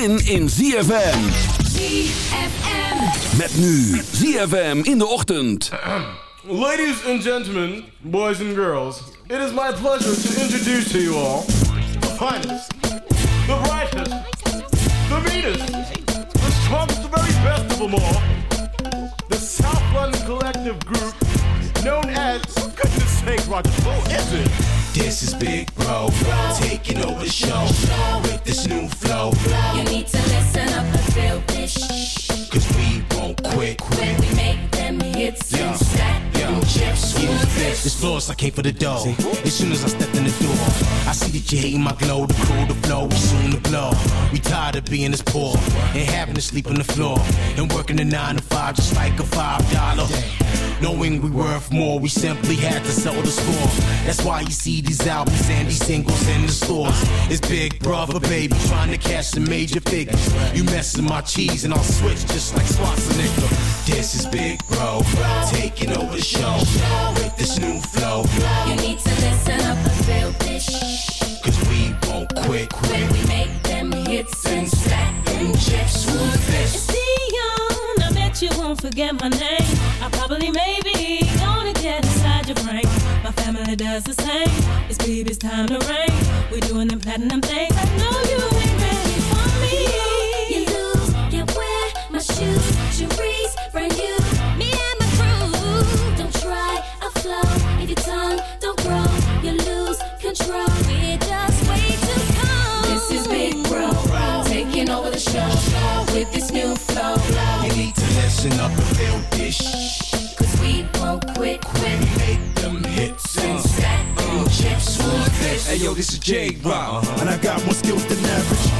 zin in ZFM. ZFM. Met nu ZFM in de ochtend. Ladies and gentlemen, boys and girls, it is my pleasure to introduce to you all the finest, the brightest, the meanest, the strongest, the very best of them all, the South London Collective Group, known as, for goodness sake, Roger, who is it? This is Big Bro, bro. taking over the show with this new flow. Bro. You need to listen up and feel this. Cause we won't quit. When we make them hits Yeah. This floor's like came for the dough. As soon as I stepped in the door, I see that you hating my glow, the cool, the flow, we soon to blow. We tired of being this poor and having to sleep on the floor and working the nine to five just like a five dollar. Knowing we worth more, we simply had to sell the score. That's why you see these albums and these singles in the stores. It's Big Brother, baby, trying to cash some major figures. You messing my cheese and I'll switch just like Schwarzenegger. This is Big Bro, taking over the show with this new flow. You need to listen up and feel this. Cause we won't quit. When we make them hits and stack them chips with this. Dion, I bet you won't forget my name. I probably, maybe, gonna get inside your brain. My family does the same. It's baby's time to reign. We're doing them platinum things. I know you listen up and feel this. Cause we won't quit, quit. Make them hits uh. And stack them chips with uh. this. Hey yo, this is J Rock, uh-huh. and I got more skills than average.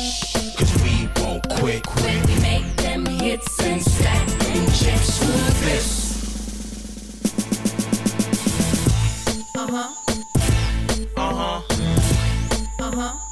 Uh huh. Uh huh. Uh huh.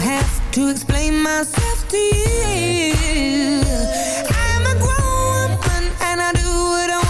have to explain myself to you. I'm a grown woman and I do what I want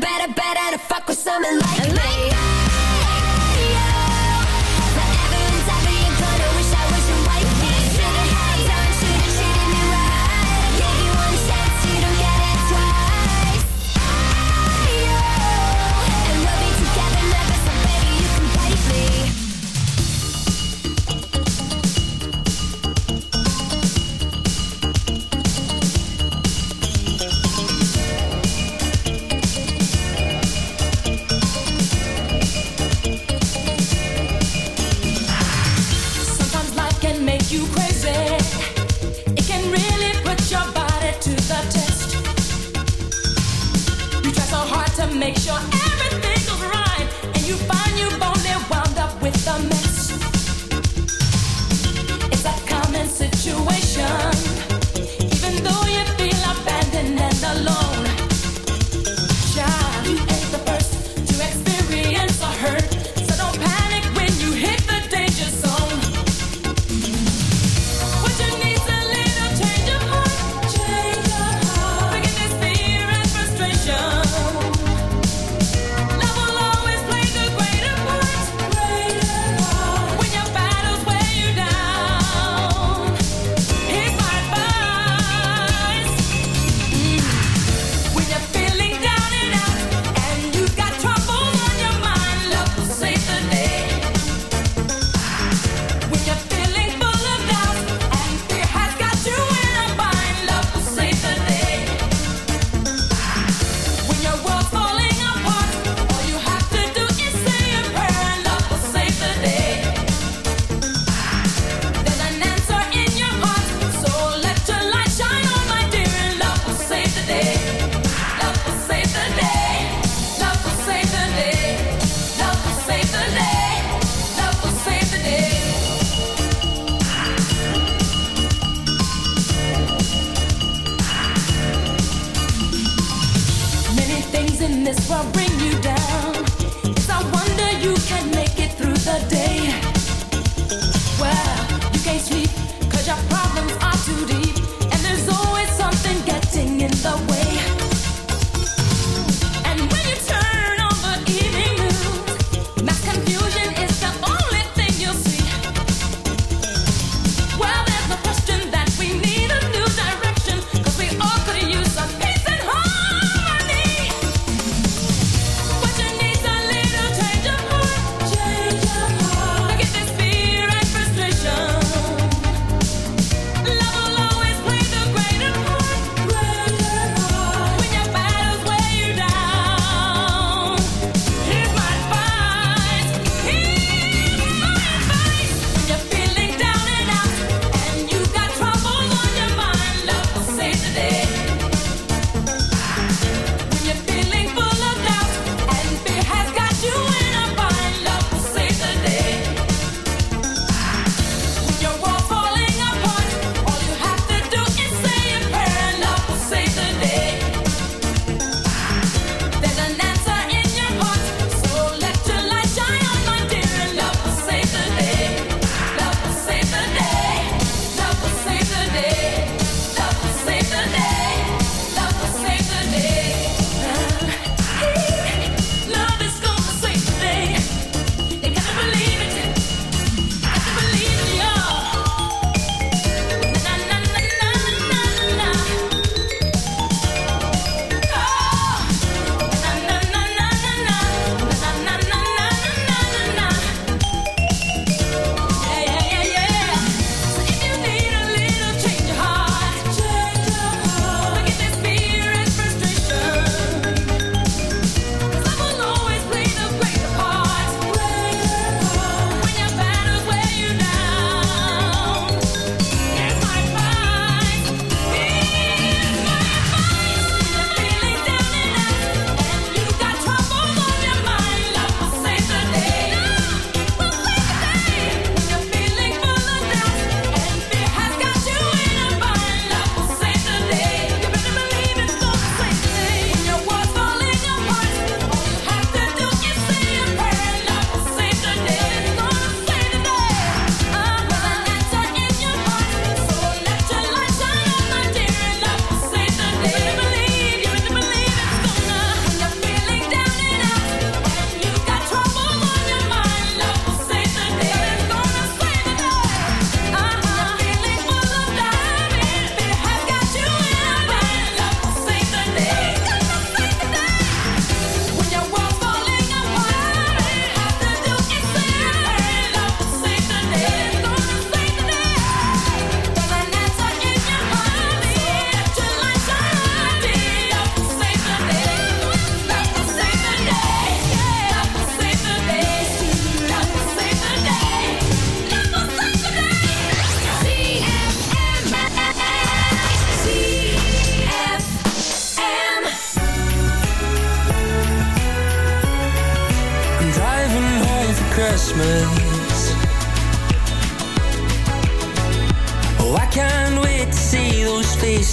better, better to fuck with someone like, like me.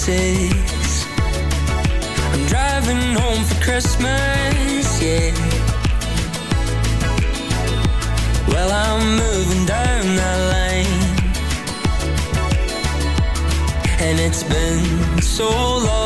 pieces. I'm driving home for Christmas, yeah. Well, I'm moving down that line, and it's been so long.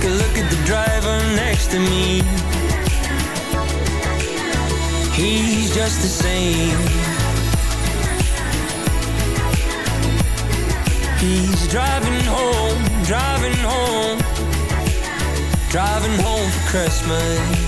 Take a look at the driver next to me. He's just the same. He's driving home, driving home, driving home for Christmas.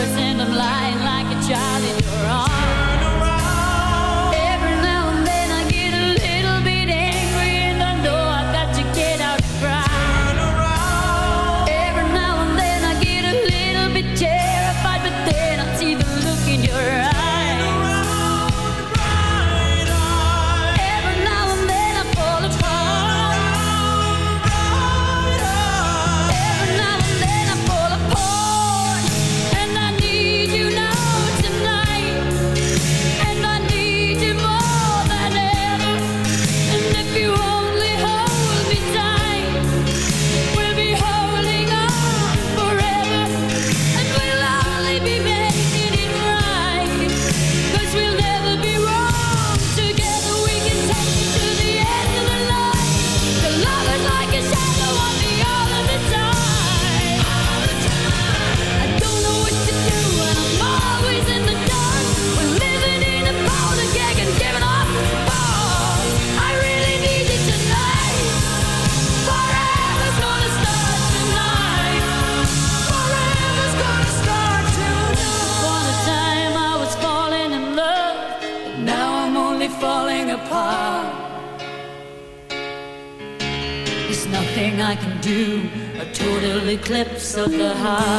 And I'm lying heart.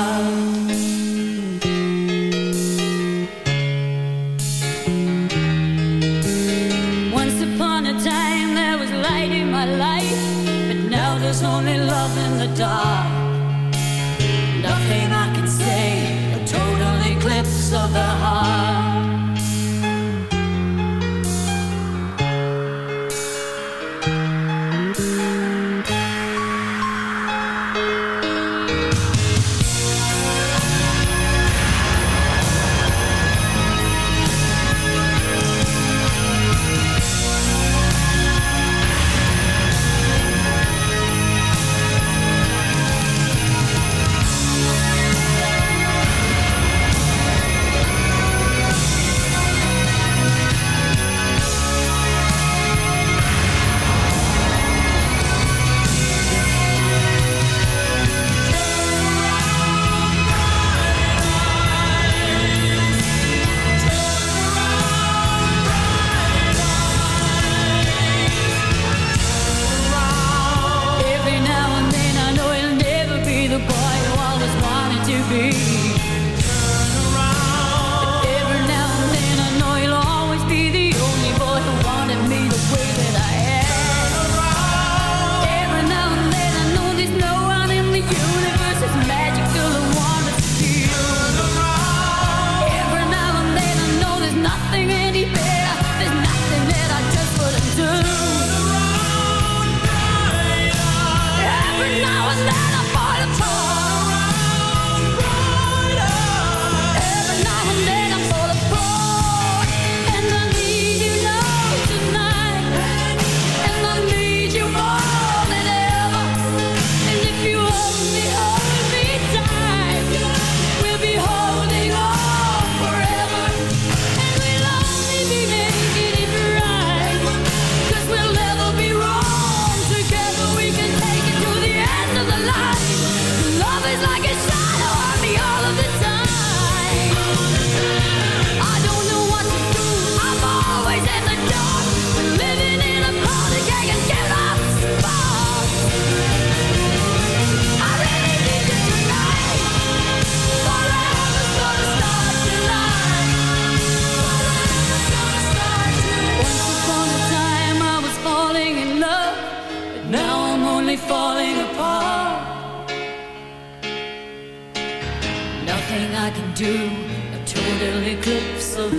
to be.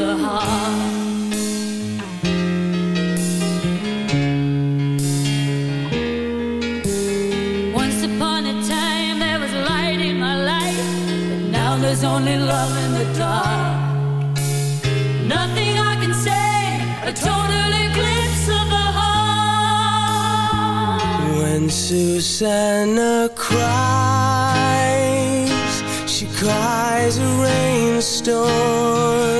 the heart. Once upon a time there was light in my life, but now there's only love in the dark. Nothing I can say, a total eclipse of the heart. When Susanna cries, she cries a rainstorm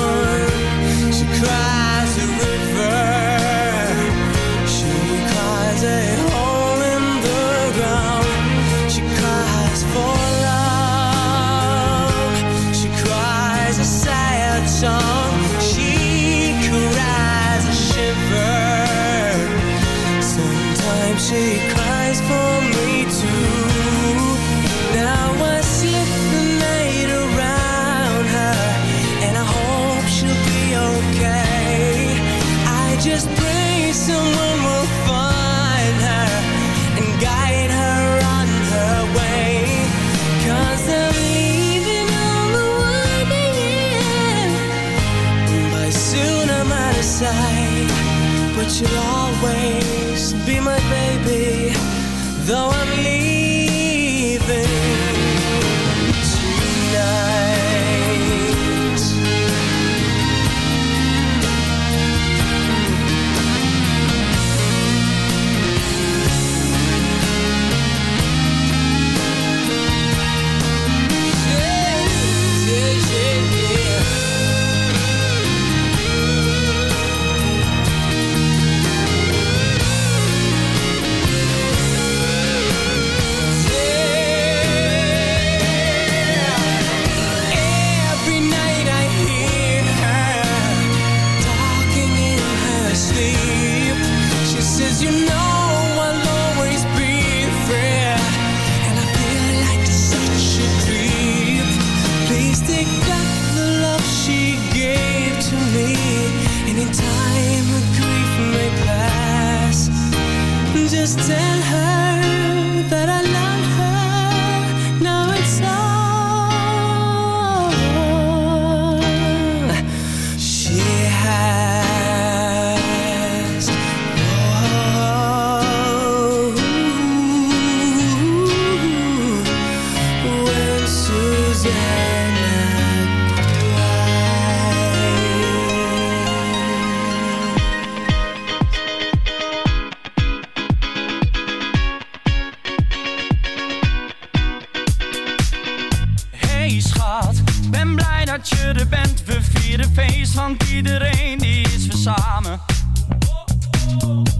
Ben blij dat je er bent, we vieren feest, want iedereen die is we samen.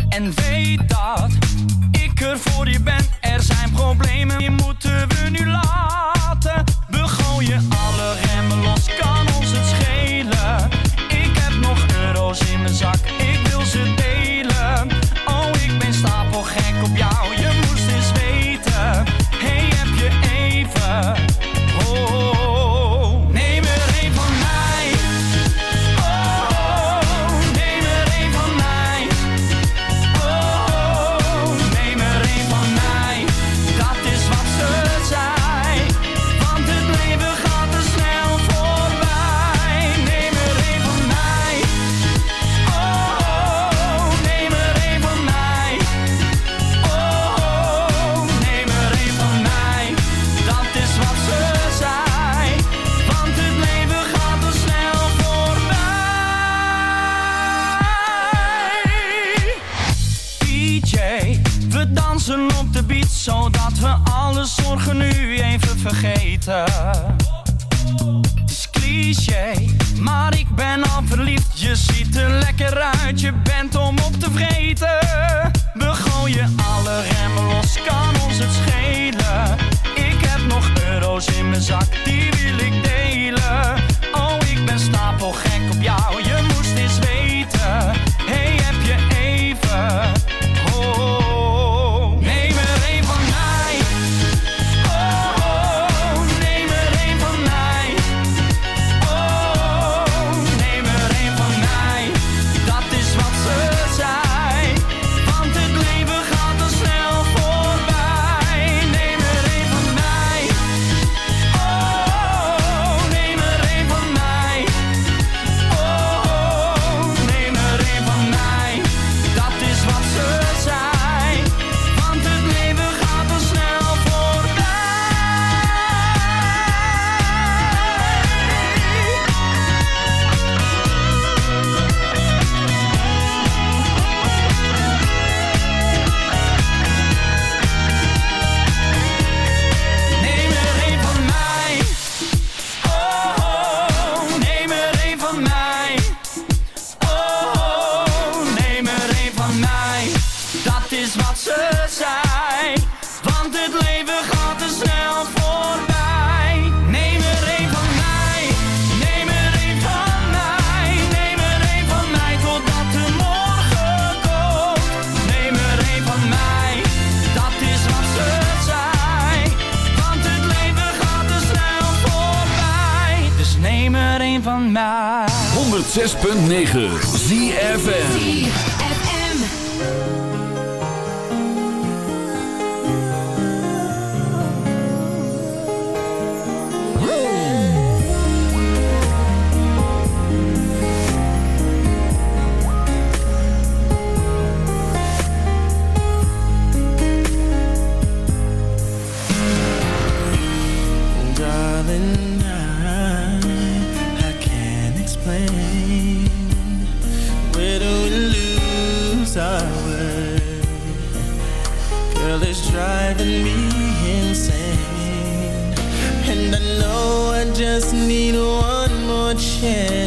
En weet dat ik er voor je ben, er zijn problemen, die moeten we nu laten. We gooien alle remmen los, kan ons het schelen. Ik heb nog euro's in mijn zak Yeah.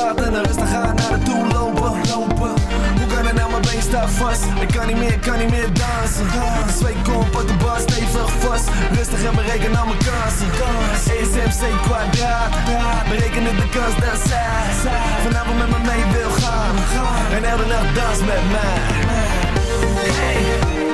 en dan rustig aan naar de toe lopen. lopen. Hoe kan het nou, mijn been staat vast? Ik kan niet meer, kan niet meer dansen. dansen. Twee komp op de bar, stevig vast. Rustig en bereken al mijn kansen. ESMC kwadraat, bereken de kans dat zij, vanavond met mijn mee wil gaan. En elke nacht dans met mij. Hey.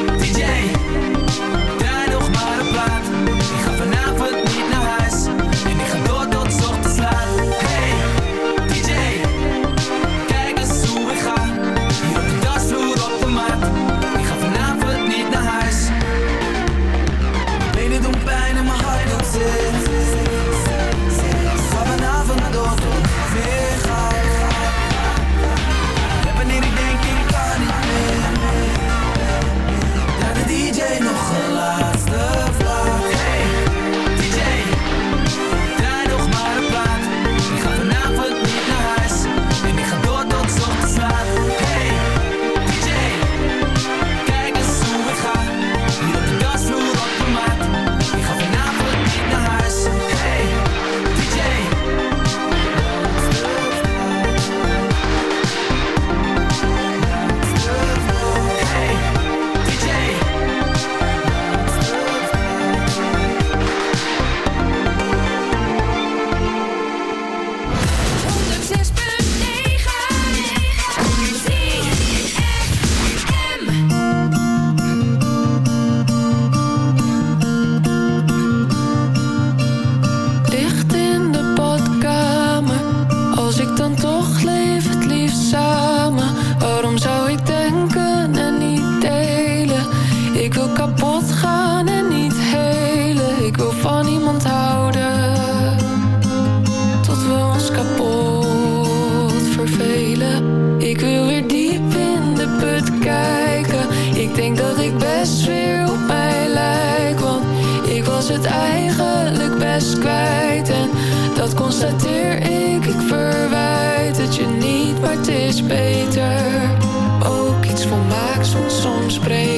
eigenlijk best kwijt En dat constateer ik, ik verwijt het je niet Maar het is beter, ook iets volmaaks want soms spreken.